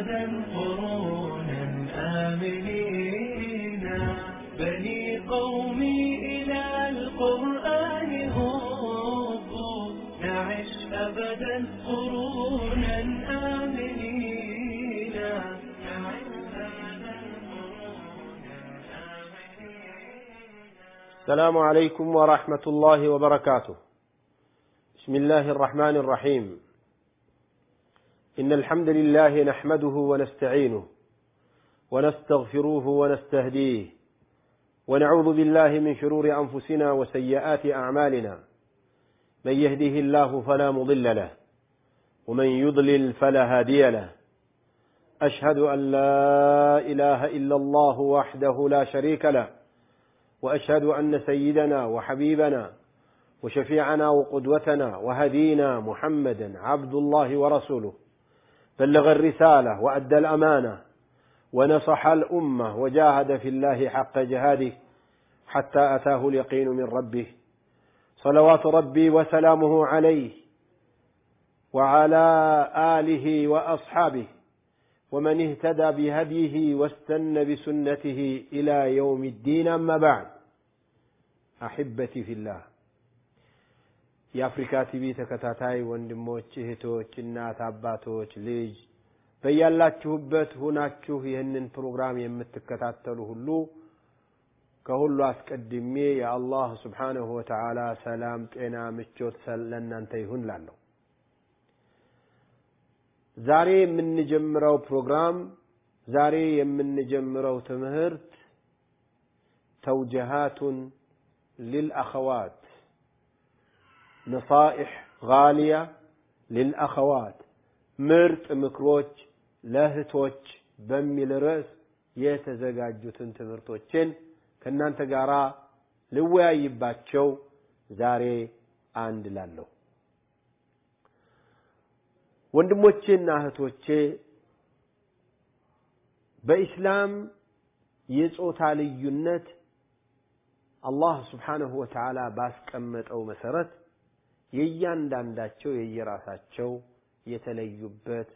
أبدا قرونا آمنين. بني قومي إلى القرآن هبوا. نعش أبدا قرونا آمنين. السلام عليكم ورحمة الله وبركاته. بسم الله الرحمن الرحيم. إن الحمد لله نحمده ونستعينه ونستغفروه ونستهديه ونعوذ بالله من شرور أنفسنا وسيئات أعمالنا. من يهده الله فلا مضل له ومن يضلل فلا هادي له. أشهد أن لا إله إلا الله وحده لا شريك له وأشهد أن سيدنا وحبيبنا وشفيعنا وقدوتنا وهدينا محمدا عبد الله ورسوله. بلغ الرسالة وأدى الأمانة ونصح الأمة وجاهد في الله حق جهاده حتى أتاه اليقين من ربه. صلوات ربي وسلامه عليه وعلى آله وأصحابه ومن اهتدى بهديه واستنى بسنته إلى يوم الدين. أما بعد أحبتي في الله የአፍሪካ ቲቪ ተከታታይ ወንድሞች እህቶች እናት አባቶች ልጅ በያላችሁበት ሁናችሁ ይህንን ፕሮግራም የምትከታተሉ ሁሉ ከሁሉ አስቀድሜ የአላህ ስብሓንሁ ወተዓላ ሰላም ጤና ምቾት ለእናንተ ይሁን ላለሁ ዛሬ የምንጀምረው ፕሮግራም ዛሬ የምንጀምረው ትምህርት ተውጀሃቱን ሊልአኸዋት ነሳኢሕ ጋሊያ ሊልአኸዋት ምርጥ ምክሮች ለእህቶች በሚል ርዕስ የተዘጋጁትን ትምህርቶችን ከእናንተ ጋር ልወያይባቸው ዛሬ አንድ ላለሁ ወንድሞቼና እህቶቼ በኢስላም የጾታ ልዩነት አላህ ስብሓንሁ ወተዓላ ባስቀመጠው መሰረት የእያንዳንዳቸው የየራሳቸው የተለዩበት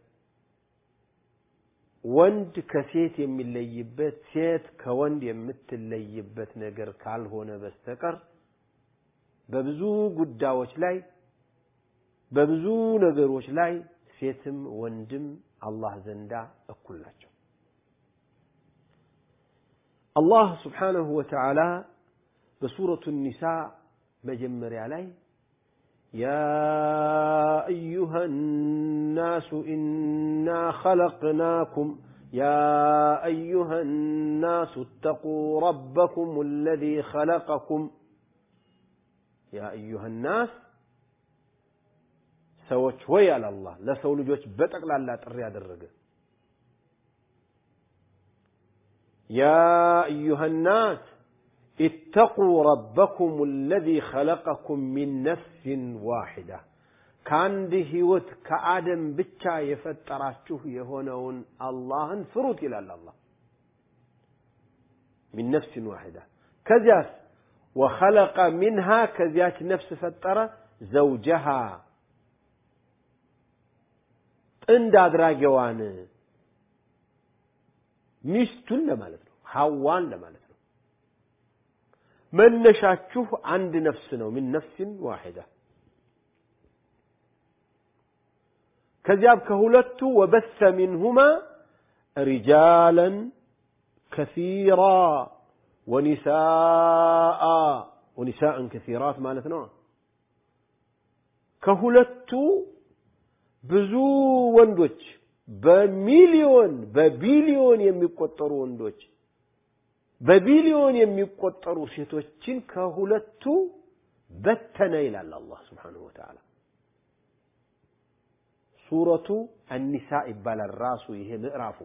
ወንድ ከሴት የሚለይበት ሴት ከወንድ የምትለይበት ነገር ካልሆነ በስተቀር በብዙ ጉዳዮች ላይ በብዙ ነገሮች ላይ ሴትም ወንድም አላህ ዘንዳ እኩል ናቸው። አላህ ስብሓንሁ ወተዓላ በሱረቱ ኒሳ መጀመሪያ ላይ يا أيها الناس إنا خلقناكم يا أيها الناس اتقوا ربكم الذي خلقكم يا أيها الناس ሰዎች ሆይ አለ አላህ ለሰው ልጆች በጠቅላላ ጥሪ ያደረገ ያ አዩሃ ናስ اتقوا ربكم الذي خلقكم من نفس واحدة ከአንድ ህይወት ከአደም ብቻ የፈጠራችሁ የሆነውን አላህን ፍሩት ይላል አላህ ሚን ነፍስን ዋሒዳ ከዚያስ ወኸለቀ ሚንሃ ከዚያች ነፍስ ፈጠረ ዘውጀሃ ጥንድ አድራጊዋን ሚስቱን ለማለት ነው ሐዋን ለማለት ነው መነሻችሁ አንድ ነፍስ ነው ሚን ነፍስን ዋሒዳ ከዚያም ከሁለቱ ወበሰ ሚንሁማ ሪጃለን ከሲራ ወኒሳአ ወኒሳእን ከሲራት ማለት ነው ከሁለቱ ብዙ ወንዶች በሚሊዮን በቢሊዮን የሚቆጠሩ ወንዶች በቢሊዮን የሚቆጠሩ ሴቶችን ከሁለቱ በተነ ይላል አላህ ስብሓንሁ ወተዓላ ሱረቱ አኒሳ ይባላል ራሱ ይሄ ምዕራፉ።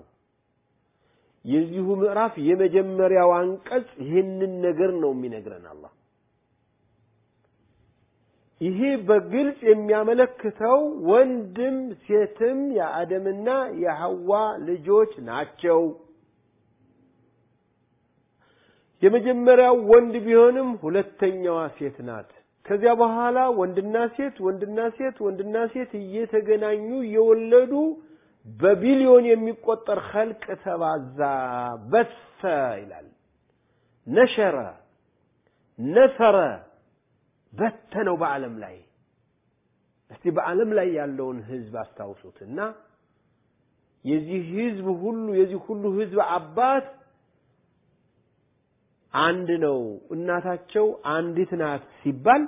የዚሁ ምዕራፍ የመጀመሪያው አንቀጽ ይህንን ነገር ነው የሚነግረን አላህ። ይሄ በግልጽ የሚያመለክተው ወንድም ሴትም የአደምና የሐዋ ልጆች ናቸው የመጀመሪያው ወንድ ቢሆንም ሁለተኛዋ ሴት ናት። ከዚያ በኋላ ወንድና ሴት ወንድና ሴት ወንድና ሴት እየተገናኙ እየወለዱ በቢሊዮን የሚቆጠር ኸልቅ ተባዛ በሰ ይላል። ነሸረ ነሰረ በተነው በዓለም ላይ። እስቲ በዓለም ላይ ያለውን ህዝብ አስታውሱትና የዚህ ህዝብ ሁሉ የዚህ ሁሉ ህዝብ አባት አንድ ነው እናታቸው አንዲት ናት ሲባል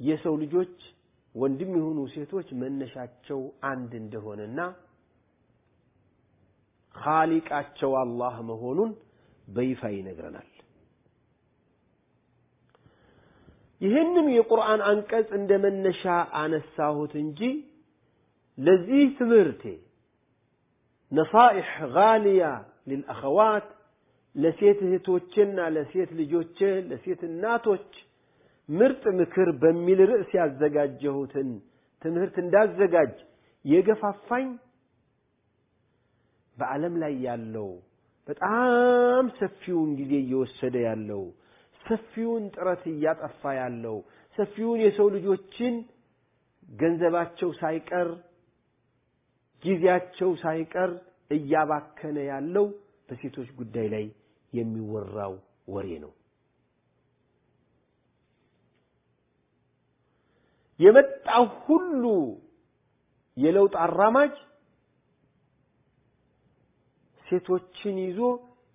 የሰው ልጆች ወንድም የሆኑ ሴቶች መነሻቸው አንድ እንደሆነና ኻሊቃቸው አላህ መሆኑን በይፋ ይነግረናል። ይህንም የቁርአን አንቀጽ እንደ መነሻ አነሳሁት እንጂ ለዚህ ትምህርቴ ነሳኢሕ ጋሊያ ሊልአኸዋት ለሴት እህቶችና ለሴት ልጆች ለሴት እናቶች ምርጥ ምክር በሚል ርዕስ ያዘጋጀሁትን ትምህርት እንዳዘጋጅ የገፋፋኝ በዓለም ላይ ያለው በጣም ሰፊውን ጊዜ እየወሰደ ያለው ሰፊውን ጥረት እያጠፋ ያለው ሰፊውን የሰው ልጆችን ገንዘባቸው ሳይቀር ጊዜያቸው ሳይቀር እያባከነ ያለው በሴቶች ጉዳይ ላይ የሚወራው ወሬ ነው። የመጣው ሁሉ የለውጥ አራማጅ ሴቶችን ይዞ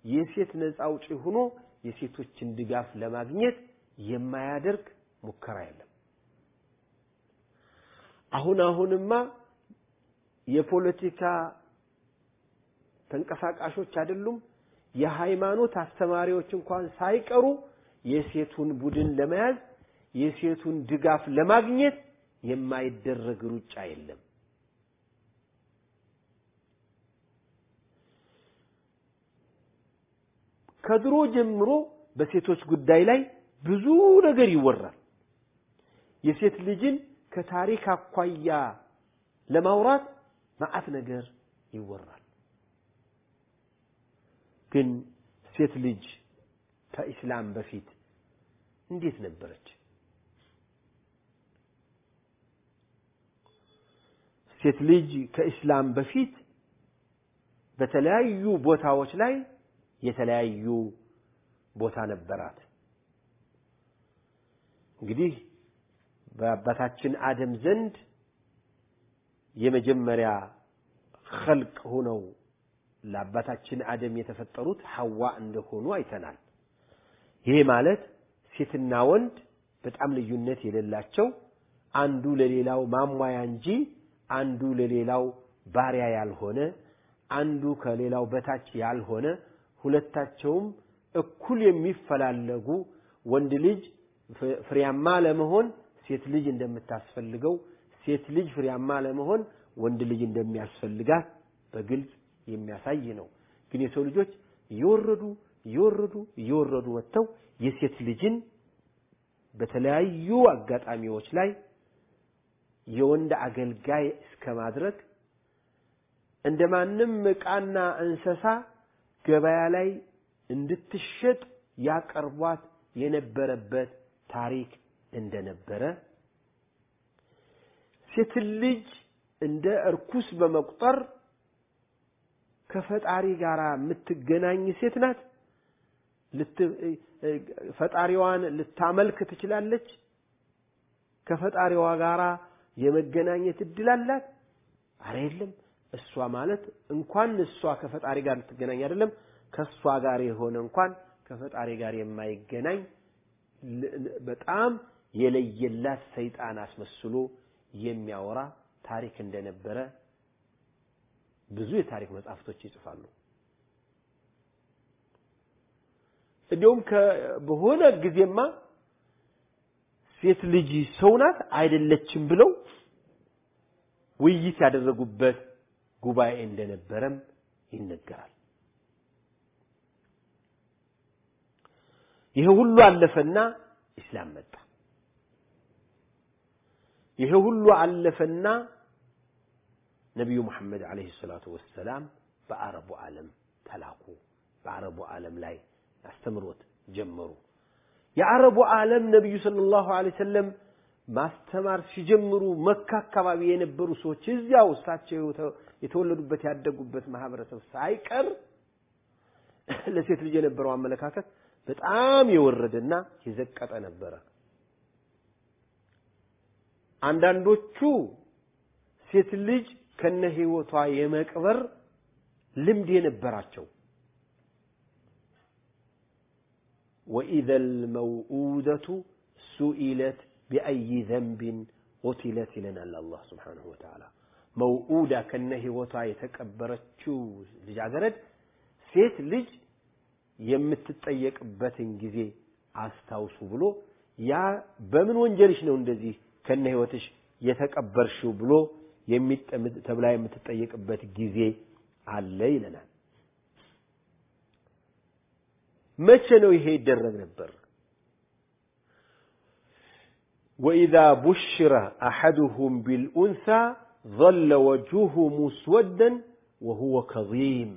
የሴት ነፃ አውጪ ሆኖ የሴቶችን ድጋፍ ለማግኘት የማያደርግ ሙከራ የለም። አሁን አሁንማ የፖለቲካ ተንቀሳቃሾች አይደሉም፣ የሃይማኖት አስተማሪዎች እንኳን ሳይቀሩ የሴቱን ቡድን ለመያዝ የሴቱን ድጋፍ ለማግኘት የማይደረግ ሩጫ የለም። ከድሮ ጀምሮ በሴቶች ጉዳይ ላይ ብዙ ነገር ይወራል። የሴት ልጅን ከታሪክ አኳያ ለማውራት መዓት ነገር ይወራል። ግን ሴት ልጅ ከኢስላም በፊት እንዴት ነበረች? ሴት ልጅ ከኢስላም በፊት በተለያዩ ቦታዎች ላይ የተለያዩ ቦታ ነበራት። እንግዲህ በአባታችን አደም ዘንድ የመጀመሪያ ኸልቅ ሆነው ለአባታችን አደም የተፈጠሩት ሐዋ እንደሆኑ አይተናል። ይሄ ማለት ሴትና ወንድ በጣም ልዩነት የሌላቸው አንዱ ለሌላው ማሟያ እንጂ አንዱ ለሌላው ባሪያ ያልሆነ አንዱ ከሌላው በታች ያልሆነ ሁለታቸውም እኩል የሚፈላለጉ ወንድ ልጅ ፍሬያማ ለመሆን ሴት ልጅ እንደምታስፈልገው ሴት ልጅ ፍሬያማ ለመሆን ወንድ ልጅ እንደሚያስፈልጋት በግልጽ የሚያሳይ ነው። ግን የሰው ልጆች እየወረዱ እየወረዱ እየወረዱ መጥተው የሴት ልጅን በተለያዩ አጋጣሚዎች ላይ የወንድ አገልጋይ እስከ ማድረግ እንደ ማንም ዕቃና እንስሳ ገበያ ላይ እንድትሸጥ ያቀርቧት የነበረበት ታሪክ እንደነበረ ሴት ልጅ እንደ እርኩስ በመቁጠር ከፈጣሪ ጋር የምትገናኝ ሴት ናት። ፈጣሪዋን ልታመልክ ትችላለች። ከፈጣሪዋ ጋር የመገናኘት እድል አላት። አረ የለም። እሷ ማለት እንኳን እሷ ከፈጣሪ ጋር ልትገናኝ አይደለም ከእሷ ጋር የሆነ እንኳን ከፈጣሪ ጋር የማይገናኝ በጣም የለየላት ሰይጣን አስመስሎ የሚያወራ ታሪክ እንደነበረ ብዙ የታሪክ መጽሐፍቶች ይጽፋሉ። እንዲሁም በሆነ ጊዜማ ሴት ልጅ ሰው ናት አይደለችም ብለው ውይይት ያደረጉበት ጉባኤ እንደነበረም ይነገራል። ይሄ ሁሉ አለፈና ኢስላም መጣ። ይሄ ሁሉ አለፈና ነቢዩ መሐመድ ዓለይሂ ሰላቱ ወሰላም በአረቡ ዓለም ተላኩ። በአረቡ ዓለም ላይ አስተምሮት ጀመሩ። የአረቡ ዓለም ነቢዩ ሰለላሁ ዐለይሂ ወሰለም ማስተማር ሲጀምሩ መካ አካባቢ የነበሩ ሰዎች እዚያው እሳቸው የተወለዱበት ያደጉበት ማህበረሰብ ሳይቀር ለሴት ልጅ የነበረው አመለካከት በጣም የወረደና የዘቀጠ ነበረ። አንዳንዶቹ ሴት ልጅ ከነ ህይወቷ የመቅበር ልምድ የነበራቸው ወኢዘ ልመውኡደቱ ሱኢለት ቢአይ ዘንቢን ቁትለት ይለናል አላህ ስብሓንሁ ወተዓላ። መውኡዳ ከነ ህይወቷ የተቀበረችው ልጃገረድ ሴት ልጅ የምትጠየቅበትን ጊዜ አስታውሱ ብሎ ያ በምን ወንጀልሽ ነው እንደዚህ ከነ ህይወትሽ የተቀበርሽው ብሎ ተብላ የምትጠየቅበት ጊዜ አለ ይለናል። መቼ ነው ይሄ ይደረግ ነበር? ወኢዛ ቡሽረ አሐዱሁም ቢልኡንሳ ظل وجهه مسودا وهو كظيم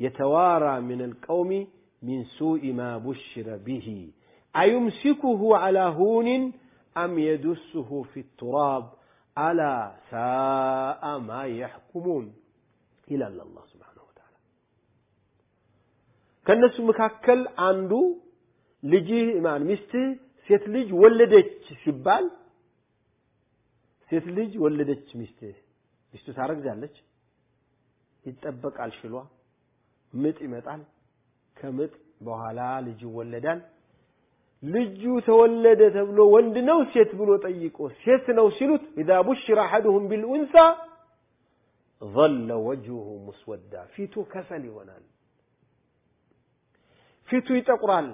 يتوارى من القوم من سوء ما بشر به أيمسكه على هون أم يدسه في التراب አላ ሳአ ማ ያሕኩሙን ይላል አላ ስብሓነሁ ወተዓላ። ከእነሱ መካከል አንዱ ልጅህ ማን ሚስትህ ሴት ልጅ ወለደች ሲባል ሴት ልጅ ወለደች ሚስትህ ሚስቱ ታረግዛለች፣ ይጠበቃል ሽሏ፣ ምጥ ይመጣል፣ ከምጥ በኋላ ልጅ ይወለዳል። ልጁ ተወለደ ተብሎ ወንድ ነው ሴት ብሎ ጠይቆ ሴት ነው ሲሉት ኢዛ ቡሽረ አሐዱሁም ቢልኡንሳ ظل وجهه مسودا ፊቱ ከሰል ይሆናል ፊቱ ይጠቁራል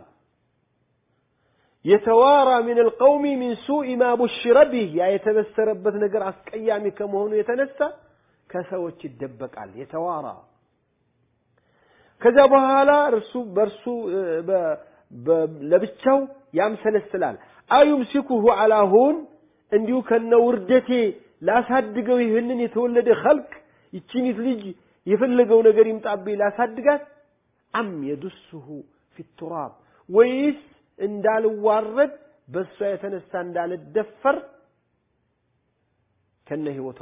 የተዋራ ሚን አልቀውሚ ሚን ሱኢ ማ ቡሽረ ቢህ ያ የተበሰረበት ነገር አስቀያሚ ከመሆኑ የተነሳ ከሰዎች ይደበቃል የተዋራ ከዚያ በኋላ እርሱ በእርሱ ለብቻው ያምሰለስላል። አዩምሲኩሁ አላ ሁን እንዲሁ ከነ ውርደቴ ላሳድገው ይህንን የተወለደ ኸልቅ ይቺኒት ልጅ የፈለገው ነገር ይምጣብኝ ላሳድጋት? አም የዱስሁ ፊቱራብ ወይስ እንዳልዋረድ በእሷ የተነሳ እንዳልደፈር? ከነ ህይወቷ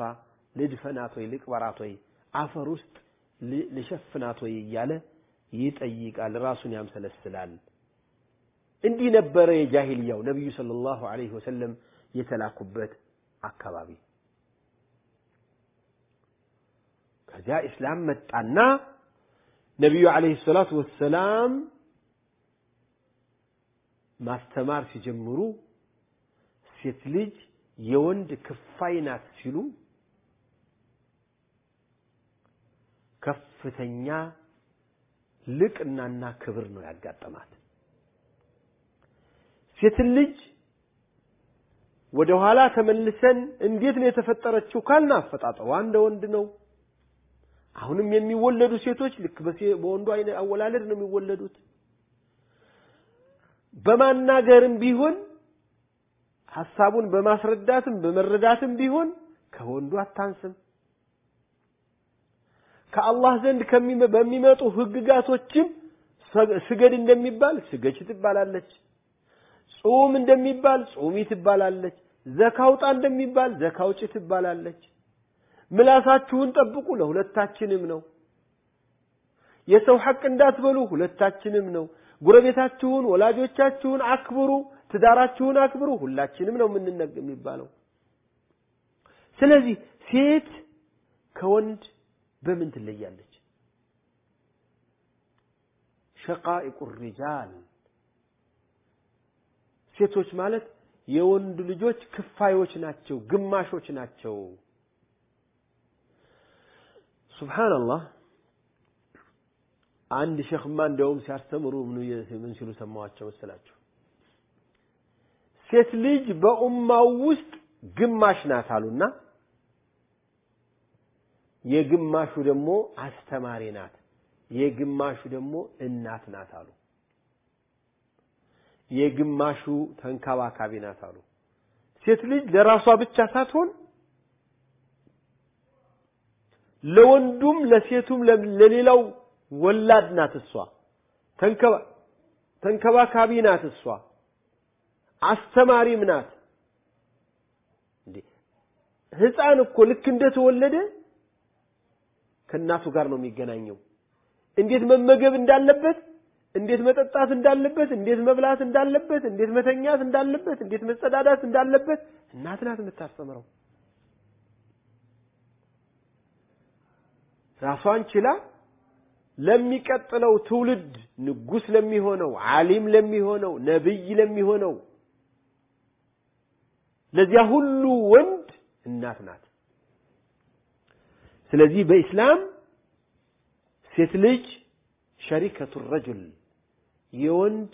ልድፈናት ወይ ልቅበራት ወይ አፈር ውስጥ ልሸፍናት ወይ እያለ ይጠይቃል ራሱን ያምሰለስላል እንዲህ ነበረ የጃሂልያው ነቢዩ ሰለላሁ ዐለይሂ ወሰለም የተላኩበት አካባቢ ከዚያ ኢስላም መጣና ነቢዩ ዐለይሂ ሰላቱ ወሰላም ማስተማር ሲጀምሩ ሴት ልጅ የወንድ ክፋይ ናት ሲሉ ከፍተኛ ልቅናና ክብር ነው ያጋጠማት። ሴትን ልጅ ወደ ኋላ ተመልሰን እንዴት ነው የተፈጠረችው ካልን አፈጣጠሯ እንደ ወንድ ነው። አሁንም የሚወለዱ ሴቶች ልክ በወንዱ አወላለድ ነው የሚወለዱት። በማናገርም ቢሆን ሐሳቡን በማስረዳትም በመረዳትም ቢሆን ከወንዱ አታንስም። ከአላህ ዘንድ በሚመጡ ህግጋቶችም ስገድ እንደሚባል ስገች ትባላለች። ጹም እንደሚባል ጹሚ ትባላለች። ዘካውጣ እንደሚባል ዘካውጭ ትባላለች። ምላሳችሁን ጠብቁ ለሁለታችንም ነው። የሰው ሐቅ እንዳትበሉ ሁለታችንም ነው። ጉረቤታችሁን፣ ወላጆቻችሁን አክብሩ፣ ትዳራችሁን አክብሩ ሁላችንም ነው የምንነግ የሚባለው። ስለዚህ ሴት ከወንድ በምን ትለያለች? ሸቃኢቁ ሪጃል ሴቶች ማለት የወንድ ልጆች ክፋዮች ናቸው፣ ግማሾች ናቸው። ሱብሃንአላህ አንድ ሸኽማ እንደውም ሲያስተምሩ ምን ሲሉ ሰማዋቸው መሰላችሁ? ሴት ልጅ በኡማው ውስጥ ግማሽ ናት አሉና የግማሹ ደግሞ አስተማሪ ናት፣ የግማሹ ደግሞ እናት ናት አሉ። የግማሹ ተንከባካቢ ናት አሉ። ሴት ልጅ ለራሷ ብቻ ሳትሆን ለወንዱም ለሴቱም ለሌላው ወላድ ናት እሷ። ተንከባካቢ ናት እሷ። አስተማሪም ናት። ህፃን እኮ ልክ እንደተወለደ ከእናቱ ጋር ነው የሚገናኘው። እንዴት መመገብ እንዳለበት፣ እንዴት መጠጣት እንዳለበት፣ እንዴት መብላት እንዳለበት፣ እንዴት መተኛት እንዳለበት፣ እንዴት መጸዳዳት እንዳለበት እናት ናት የምታስተምረው። ራሷን ችላ ለሚቀጥለው ትውልድ ንጉስ ለሚሆነው፣ ዓሊም ለሚሆነው፣ ነብይ ለሚሆነው ለዚያ ሁሉ ወንድ እናት ናት። ስለዚህ በኢስላም ሴት ልጅ ሸሪከቱ ረጁል የወንድ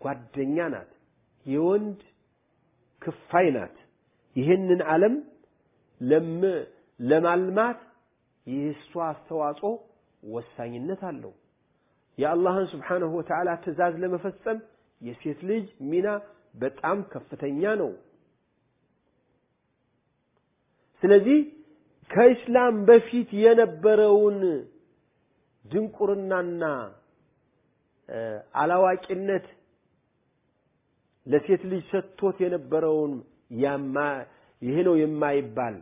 ጓደኛ ናት፣ የወንድ ክፋይ ናት። ይህንን ዓለም ለማልማት የእሷ አስተዋጽኦ ወሳኝነት አለው። የአላህን ስብሓነሁ ወተዓላ ትእዛዝ ለመፈጸም የሴት ልጅ ሚና በጣም ከፍተኛ ነው። ስለዚህ ከኢስላም በፊት የነበረውን ድንቁርናና አላዋቂነት ለሴት ልጅ ሰጥቶት የነበረውን ይሄ ነው የማይባል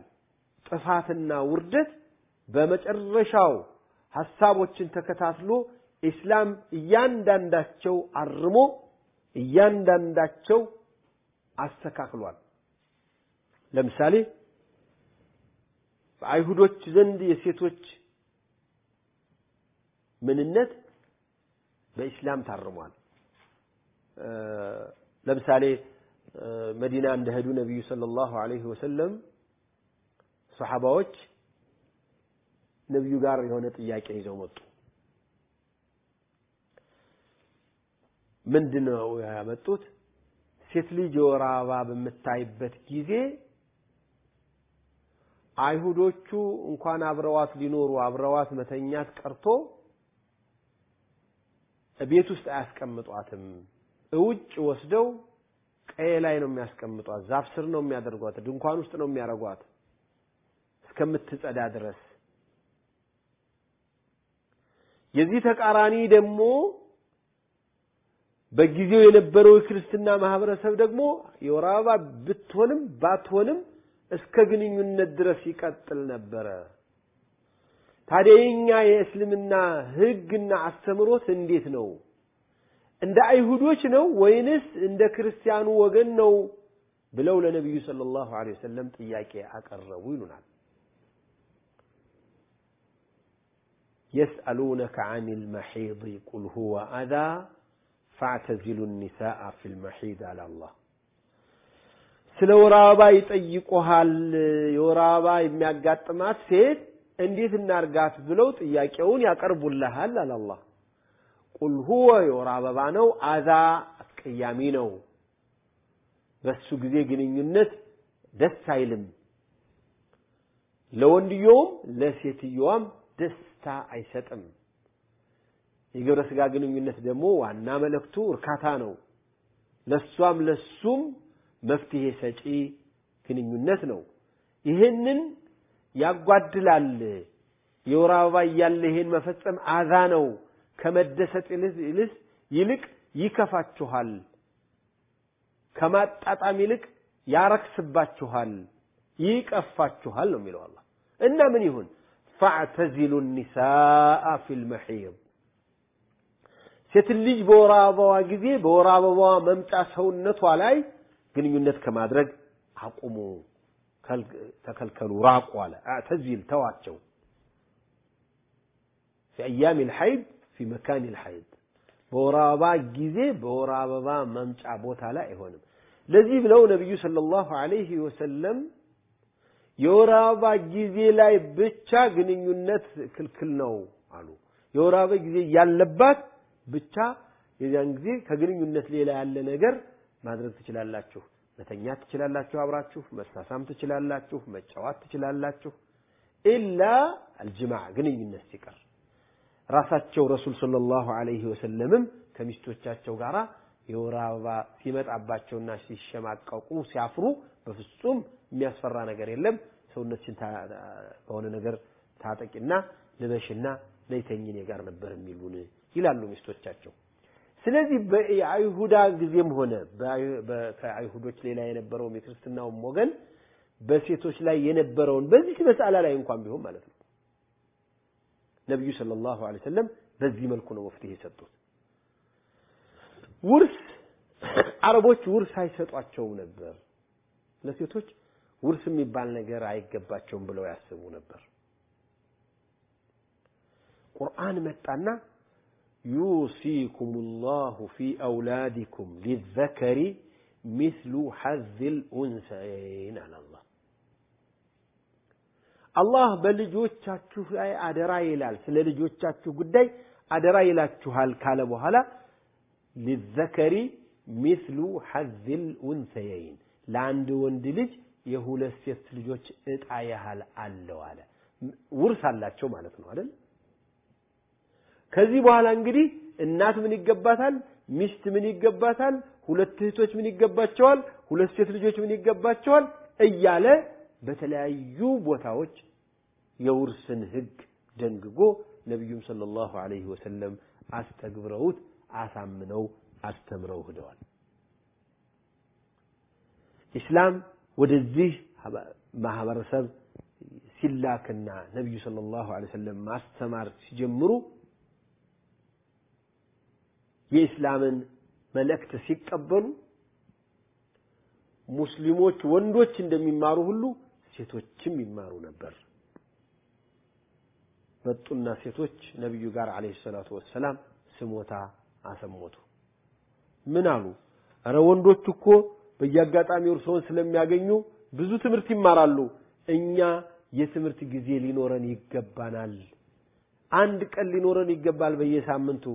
ጥፋትና ውርደት በመጨረሻው ሐሳቦችን ተከታትሎ ኢስላም እያንዳንዳቸው አርሞ እያንዳንዳቸው አስተካክሏል። ለምሳሌ በአይሁዶች ዘንድ የሴቶች ምንነት በኢስላም ታርሟል። ለምሳሌ መዲና እንደሄዱ ነቢዩ ሰለላሁ ዐለይሂ ወሰለም ሰሓባዎች ነቢዩ ጋር የሆነ ጥያቄ ይዘው መጡ። ምንድን ነው ያመጡት? ሴት ልጅ የወር አበባ በምታይበት ጊዜ አይሁዶቹ እንኳን አብረዋት ሊኖሩ አብረዋት መተኛት ቀርቶ ቤት ውስጥ አያስቀምጧትም። እውጭ ወስደው ቀዬ ላይ ነው የሚያስቀምጧት፣ ዛፍ ስር ነው የሚያደርጓት፣ ድንኳን ውስጥ ነው የሚያደርጓት እስከምትጸዳ ድረስ። የዚህ ተቃራኒ ደግሞ በጊዜው የነበረው የክርስትና ማህበረሰብ ደግሞ የወር አበባ ብትሆንም ባትሆንም እስከ ግንኙነት ድረስ ይቀጥል ነበረ። ታዲያ የኛ የእስልምና ህግና አስተምሮት እንዴት ነው? እንደ አይሁዶች ነው ወይንስ እንደ ክርስቲያኑ ወገን ነው ብለው ለነቢዩ ሰለላሁ ዐለይሂ ወሰለም ጥያቄ አቀረቡ ይሉናል። የስአሉነከ አኒል መሒድ ቁል ሁወ አዛ ፈዕተዚሉ ኒሳአ ፊል መሒድ አለ ስለ ወር አበባ ይጠይቁሃል። የወር አበባ የሚያጋጥማት ሴት እንዴት እናርጋት ብለው ጥያቄውን ያቀርቡልሃል አለ አላህ። ቁል ሁወ የወር አበባ ነው፣ አዛ አስቀያሚ ነው። በሱ ጊዜ ግንኙነት ደስ አይልም። ለወንድየውም ለሴትየዋም ደስታ አይሰጥም። የግብረ ስጋ ግንኙነት ደግሞ ዋና መልእክቱ እርካታ ነው። ለሷም ለሱም መፍትሄ ሰጪ ግንኙነት ነው። ይህንን ያጓድላል። የወር አበባ እያለ ይሄን መፈጸም አዛ ነው። ከመደሰት ይልስ ይልቅ ይከፋችኋል። ከማጣጣም ይልቅ ያረክስባችኋል፣ ይቀፋችኋል ነው የሚለው አላህ። እና ምን ይሁን ፈዕተዚሉ ኒሳአ ፊል መሒድ ሴት ልጅ በወር አበባዋ ጊዜ በወር አበባዋ መምጫ ሰውነቷ ላይ ግንኙነት ከማድረግ አቁሙ፣ ተከልከሉ፣ ራቁ አለ። አዕተዚል ተዋቸው። ፊ አያም ልሐይድ ፊ መካን ልሐይድ በወር አበባ ጊዜ በወር አበባ መምጫ ቦታ ላይ አይሆንም። ለዚህ ብለው ነቢዩ ሰለላሁ ዐለይሂ ወሰለም የወር አበባ ጊዜ ላይ ብቻ ግንኙነት ክልክል ነው አሉ። የወር አበባ ጊዜ ያለባት ብቻ የዚያን ጊዜ ከግንኙነት ሌላ ያለ ነገር ማድረግ ትችላላችሁ። መተኛት ትችላላችሁ፣ አብራችሁ መሳሳም ትችላላችሁ፣ መጫወት ትችላላችሁ። ኢላ አልጅማዕ ግንኙነት ሲቀር ራሳቸው ረሱል ሰለላሁ ዐለይሂ ወሰለምም ከሚስቶቻቸው ጋር የወር አበባ ሲመጣባቸውና ሲሸማቀቁ ሲያፍሩ በፍጹም የሚያስፈራ ነገር የለም። ሰውነትሽን በሆነ ነገር ታጠቂና ልበሽና ነይተኝ እኔ ጋር ነበር የሚሉን ይላሉ ሚስቶቻቸው። ስለዚህ በአይሁዳ ጊዜም ሆነ ከአይሁዶች ሌላ የነበረውም የክርስትናውም ወገን በሴቶች ላይ የነበረውን በዚህ መስአላ ላይ እንኳን ቢሆን ማለት ነው ነቢዩ ሰለላሁ ዐለይሂ ወሰለም በዚህ መልኩ ነው መፍትሄ የሰጡት። ውርስ አረቦች ውርስ አይሰጧቸውም ነበር። ለሴቶች ውርስ የሚባል ነገር አይገባቸውም ብለው ያስቡ ነበር። ቁርአን መጣና ዩሲኩም ላሁ ፊ አውላዲኩም ሊዘከሪ ሚስሉ ሐዝል ኡንሰይን አለ አላህ። አላህ በልጆቻችሁ ላይ አደራ ይላል። ስለ ልጆቻችሁ ጉዳይ አደራ ይላችኋል ካለ በኋላ ሊዘከሪ ሚስሉ ሐዝል ኡንሰየይን ለአንድ ወንድ ልጅ የሁለት ሴት ልጆች እጣ ያህል አለው አለ። ውርስ አላቸው ማለት ነው አይደል? ከዚህ በኋላ እንግዲህ እናት ምን ይገባታል? ሚስት ምን ይገባታል? ሁለት እህቶች ምን ይገባቸዋል? ሁለት ሴት ልጆች ምን ይገባቸዋል? እያለ በተለያዩ ቦታዎች የውርስን ህግ ደንግጎ ነቢዩም ሰለላሁ ዐለይሂ ወሰለም አስተግብረውት አሳምነው አስተምረው ሂደዋል። ኢስላም ወደዚህ ማህበረሰብ ሲላክና ነቢዩ ሰለላሁ ዐለይሂ ወሰለም ማስተማር ሲጀምሩ የኢስላምን መልእክት ሲቀበሉ ሙስሊሞች ወንዶች እንደሚማሩ ሁሉ ሴቶችም ይማሩ ነበር። መጡና ሴቶች ነቢዩ ጋር አለይሂ ሰላቱ ወሰላም ስሞታ አሰሞቱ። ምን አሉ? እረ ወንዶች እኮ በየአጋጣሚው እርስዎን ስለሚያገኙ ብዙ ትምህርት ይማራሉ። እኛ የትምህርት ጊዜ ሊኖረን ይገባናል። አንድ ቀን ሊኖረን ይገባል በየሳምንቱ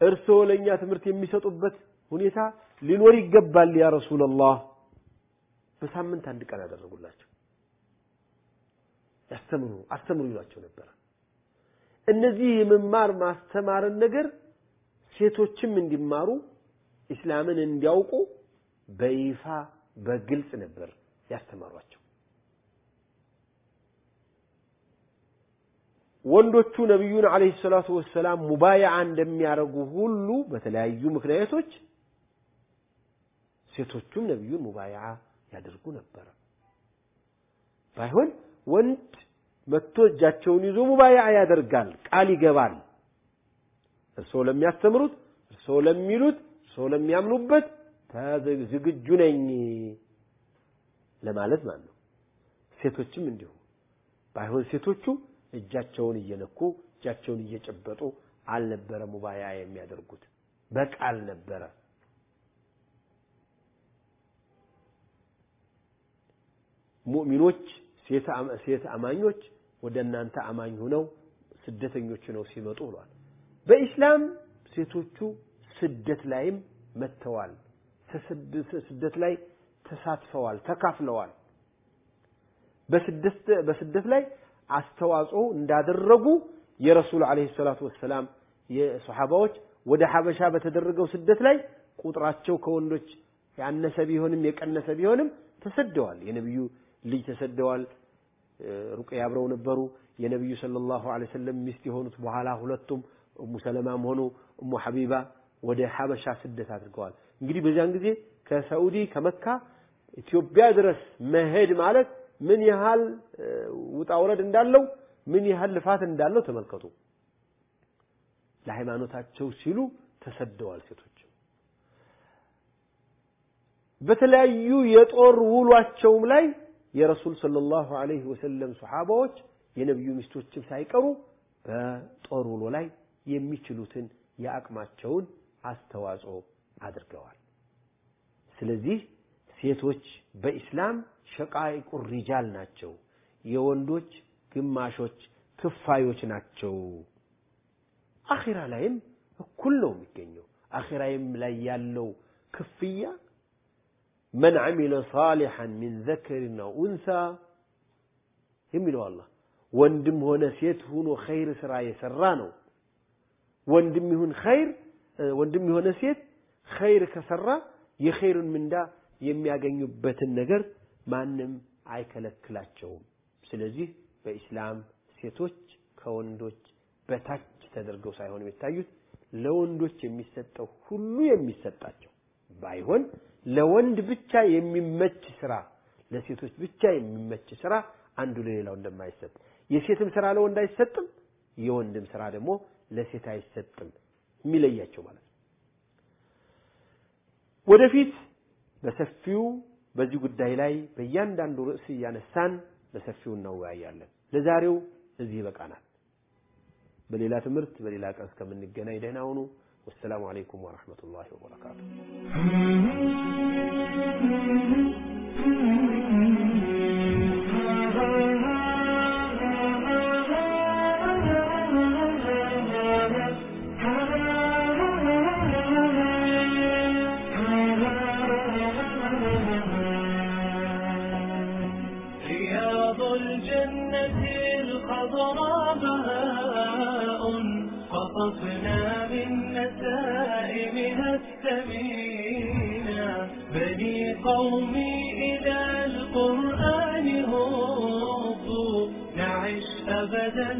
እርስዎ ለእኛ ትምህርት የሚሰጡበት ሁኔታ ሊኖር ይገባል ያ ረሱላላህ። በሳምንት አንድ ቀን ያደረጉላቸው ያስተምሩ አስተምሩ ይሏቸው ነበር። እነዚህ የመማር ማስተማርን ነገር ሴቶችም እንዲማሩ ኢስላምን እንዲያውቁ በይፋ በግልጽ ነበር ያስተማሯቸው። ወንዶቹ ነቢዩን አለይሂ ሰላቱ ወሰላም ሙባያዓ እንደሚያደርጉ ሁሉ በተለያዩ ምክንያቶች ሴቶቹም ነቢዩን ሙባያዓ ያደርጉ ነበረ። ባይሆን ወንድ መጥቶ እጃቸውን ይዞ ሙባያዓ ያደርጋል፣ ቃል ይገባል። እርስዎ ለሚያስተምሩት፣ እርስዎ ለሚሉት፣ እርስዎ ለሚያምኑበት ዝግጁ ነኝ ለማለት ማለት ነው። ሴቶችም እንዲሁ ባይሆን ሴቶቹ እጃቸውን እየነኩ እጃቸውን እየጨበጡ አልነበረ ሙባያ የሚያደርጉት በቃል ነበረ። ሙእሚኖች ሴት አማኞች ወደ እናንተ አማኝ ሆነው ስደተኞች ሆነው ሲመጡ ብሏል። በኢስላም ሴቶቹ ስደት ላይም መጥተዋል። ስደት ላይ ተሳትፈዋል፣ ተካፍለዋል። በስደት ላይ አስተዋጽኦ እንዳደረጉ የረሱል ዓለይሂ ሰላቱ ወሰላም የሶሐባዎች ወደ ሐበሻ በተደረገው ስደት ላይ ቁጥራቸው ከወንዶች ያነሰ ቢሆንም የቀነሰ ቢሆንም ተሰደዋል። የነቢዩ ልጅ ተሰደዋል። ሩቅያ አብረው ነበሩ። የነቢዩ ሰለላሁ ዐለይሂ ወሰለም ሚስት የሆኑት በኋላ ሁለቱም እሙ ሰለማም ሆኑ እሙ ሐቢባ ወደ ሐበሻ ስደት አድርገዋል። እንግዲህ በዚያን ጊዜ ከሳዑዲ ከመካ ኢትዮጵያ ድረስ መሄድ ማለት ምን ያህል ውጣ ውረድ እንዳለው ምን ያህል ልፋት እንዳለው ተመልከቱ። ለሃይማኖታቸው ሲሉ ተሰደዋል ሴቶች። በተለያዩ የጦር ውሏቸውም ላይ የረሱል ሰለላሁ ዐለይሂ ወሰለም ሱሐባዎች የነቢዩ ሚስቶችም ሳይቀሩ በጦር ውሎ ላይ የሚችሉትን የአቅማቸውን አስተዋጽኦ አድርገዋል። ስለዚህ ሴቶች በኢስላም ሸቃይቁ ሪጃል ናቸው። የወንዶች ግማሾች ክፋዮች ናቸው። አኺራ ላይም እኩል ነው የሚገኘው። አኺራይም ላይ ያለው ክፍያ መን ዐሚለ ሳሊሐን ሚን ዘከሪን አው ኡንሳ የሚለው አላህ ወንድም ሆነ ሴት ሆኖ ኸይር ስራ የሰራ ነው። ወንድም ይሁን ኸይር ወንድም የሆነ ሴት ኸይር ከሰራ የኸይሩን ምንዳ የሚያገኙበትን ነገር ማንም አይከለክላቸውም። ስለዚህ በኢስላም ሴቶች ከወንዶች በታች ተደርገው ሳይሆን የሚታዩት ለወንዶች የሚሰጠው ሁሉ የሚሰጣቸው ባይሆን ለወንድ ብቻ የሚመች ስራ ለሴቶች ብቻ የሚመች ስራ አንዱ ለሌላው እንደማይሰጥ የሴትም ስራ ለወንድ አይሰጥም፣ የወንድም ስራ ደግሞ ለሴት አይሰጥም የሚለያቸው ማለት ነው። ወደፊት በሰፊው በዚህ ጉዳይ ላይ በእያንዳንዱ ርዕስ እያነሳን በሰፊው እናወያያለን። ለዛሬው እዚህ ይበቃናል። በሌላ ትምህርት በሌላ ቀን እስከምንገናኝ ደህና ሁኑ። ወሰላሙ አለይኩም ወረሕመቱላሂ ወበረካቱ። الجنة الخضراء بهاء قطفنا من نسائمها الثمينة بني قومي إلى القرآن هبوا نعش أبدا